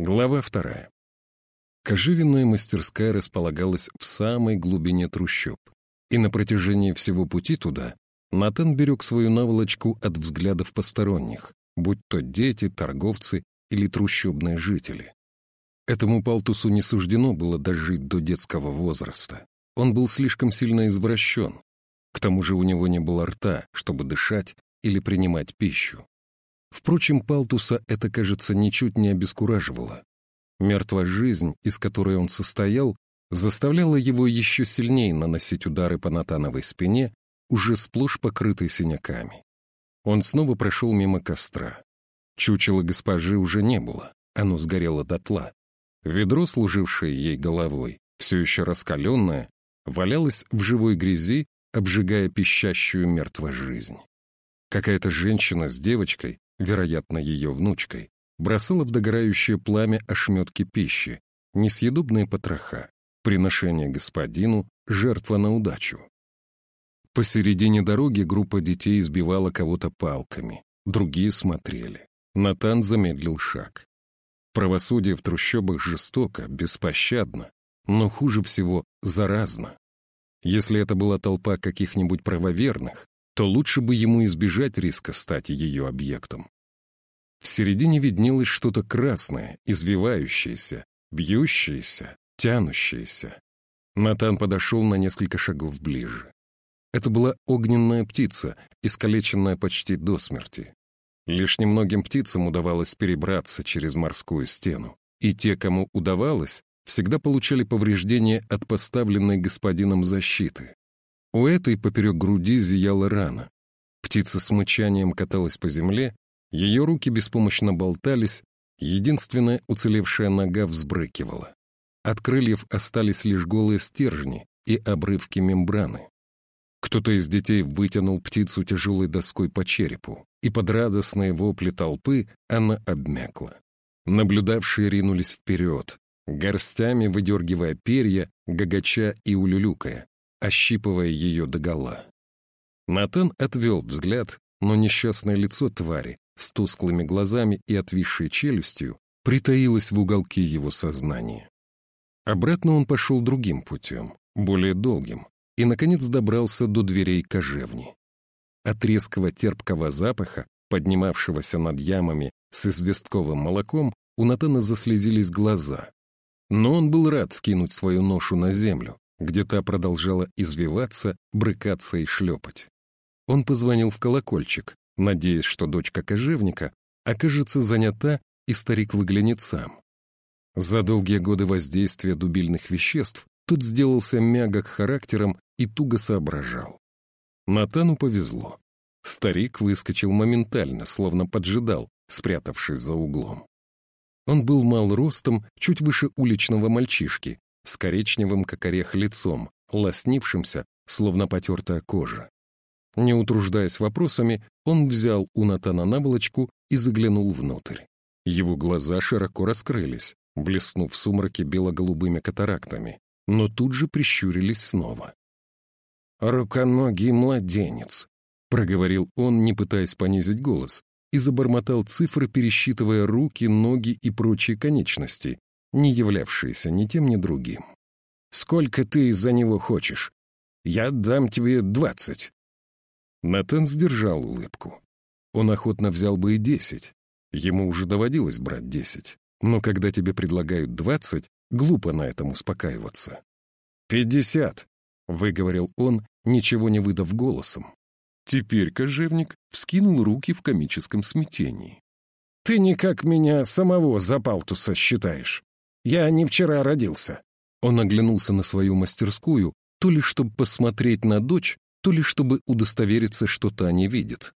Глава вторая. Кожевенная мастерская располагалась в самой глубине трущоб, и на протяжении всего пути туда Натан берег свою наволочку от взглядов посторонних, будь то дети, торговцы или трущобные жители. Этому палтусу не суждено было дожить до детского возраста. Он был слишком сильно извращен. К тому же у него не было рта, чтобы дышать или принимать пищу. Впрочем, Палтуса это, кажется, ничуть не обескураживало. Мертвая жизнь, из которой он состоял, заставляла его еще сильнее наносить удары по Натановой спине, уже сплошь покрытой синяками. Он снова прошел мимо костра. Чучела госпожи уже не было, оно сгорело дотла. Ведро, служившее ей головой, все еще раскаленное, валялось в живой грязи, обжигая пищащую мертвую жизнь. Какая-то женщина с девочкой вероятно, ее внучкой, бросала в догорающее пламя ошметки пищи, несъедобные потроха, приношение господину, жертва на удачу. Посередине дороги группа детей избивала кого-то палками, другие смотрели. Натан замедлил шаг. Правосудие в трущобах жестоко, беспощадно, но хуже всего заразно. Если это была толпа каких-нибудь правоверных, то лучше бы ему избежать риска стать ее объектом. В середине виднелось что-то красное, извивающееся, бьющееся, тянущееся. Натан подошел на несколько шагов ближе. Это была огненная птица, искалеченная почти до смерти. Лишь немногим птицам удавалось перебраться через морскую стену, и те, кому удавалось, всегда получали повреждения от поставленной господином защиты. У этой поперек груди зияла рана. Птица с мычанием каталась по земле, ее руки беспомощно болтались, единственная уцелевшая нога взбрыкивала. От крыльев остались лишь голые стержни и обрывки мембраны. Кто-то из детей вытянул птицу тяжелой доской по черепу, и под радостные вопли толпы она обмякла. Наблюдавшие ринулись вперед, горстями выдергивая перья, гагача и улюлюкая, ощипывая ее догола. Натан отвел взгляд, но несчастное лицо твари с тусклыми глазами и отвисшей челюстью притаилось в уголке его сознания. Обратно он пошел другим путем, более долгим, и, наконец, добрался до дверей кожевни. От резкого терпкого запаха, поднимавшегося над ямами с известковым молоком, у Натана заслезились глаза. Но он был рад скинуть свою ношу на землю, где та продолжала извиваться, брыкаться и шлепать. Он позвонил в колокольчик, надеясь, что дочка кожевника окажется занята и старик выглянет сам. За долгие годы воздействия дубильных веществ тот сделался мягок характером и туго соображал. Натану повезло. Старик выскочил моментально, словно поджидал, спрятавшись за углом. Он был мал ростом, чуть выше уличного мальчишки, с коричневым, как орех, лицом, лоснившимся, словно потертая кожа. Не утруждаясь вопросами, он взял у Натана наволочку и заглянул внутрь. Его глаза широко раскрылись, блеснув в сумраке бело-голубыми катарактами, но тут же прищурились снова. «Руконогий младенец», — проговорил он, не пытаясь понизить голос, и забормотал цифры, пересчитывая руки, ноги и прочие конечности, не являвшиеся ни тем, ни другим. «Сколько ты из-за него хочешь? Я дам тебе двадцать». Натан сдержал улыбку. Он охотно взял бы и десять. Ему уже доводилось брать десять. Но когда тебе предлагают двадцать, глупо на этом успокаиваться. «Пятьдесят!» — выговорил он, ничего не выдав голосом. Теперь кожевник вскинул руки в комическом смятении. «Ты никак меня самого за палтуса считаешь. Я не вчера родился». Он оглянулся на свою мастерскую, то ли чтобы посмотреть на дочь, то ли чтобы удостовериться, что та не видит.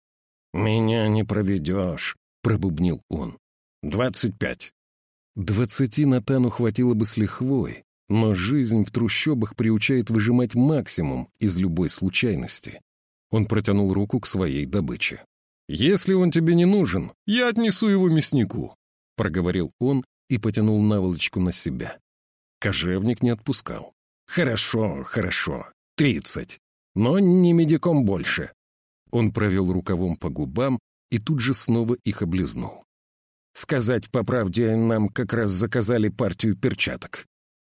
«Меня не проведешь», — пробубнил он. «Двадцать пять». Двадцати Натану хватило бы с лихвой, но жизнь в трущобах приучает выжимать максимум из любой случайности. Он протянул руку к своей добыче. «Если он тебе не нужен, я отнесу его мяснику», — проговорил он и потянул наволочку на себя. Кожевник не отпускал. «Хорошо, хорошо. Тридцать но не медиком больше. Он провел рукавом по губам и тут же снова их облизнул. Сказать по правде, нам как раз заказали партию перчаток».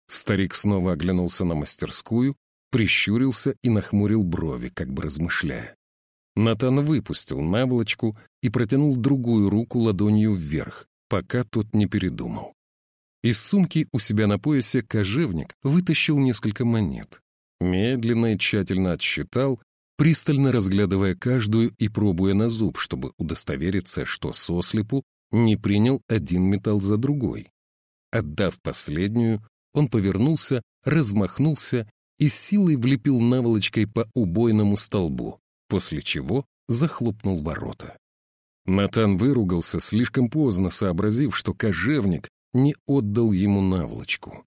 Старик снова оглянулся на мастерскую, прищурился и нахмурил брови, как бы размышляя. Натан выпустил наволочку и протянул другую руку ладонью вверх, пока тот не передумал. Из сумки у себя на поясе кожевник вытащил несколько монет. Медленно и тщательно отсчитал, пристально разглядывая каждую и пробуя на зуб, чтобы удостовериться, что сослепу не принял один металл за другой. Отдав последнюю, он повернулся, размахнулся и силой влепил наволочкой по убойному столбу, после чего захлопнул ворота. Натан выругался, слишком поздно сообразив, что кожевник не отдал ему наволочку.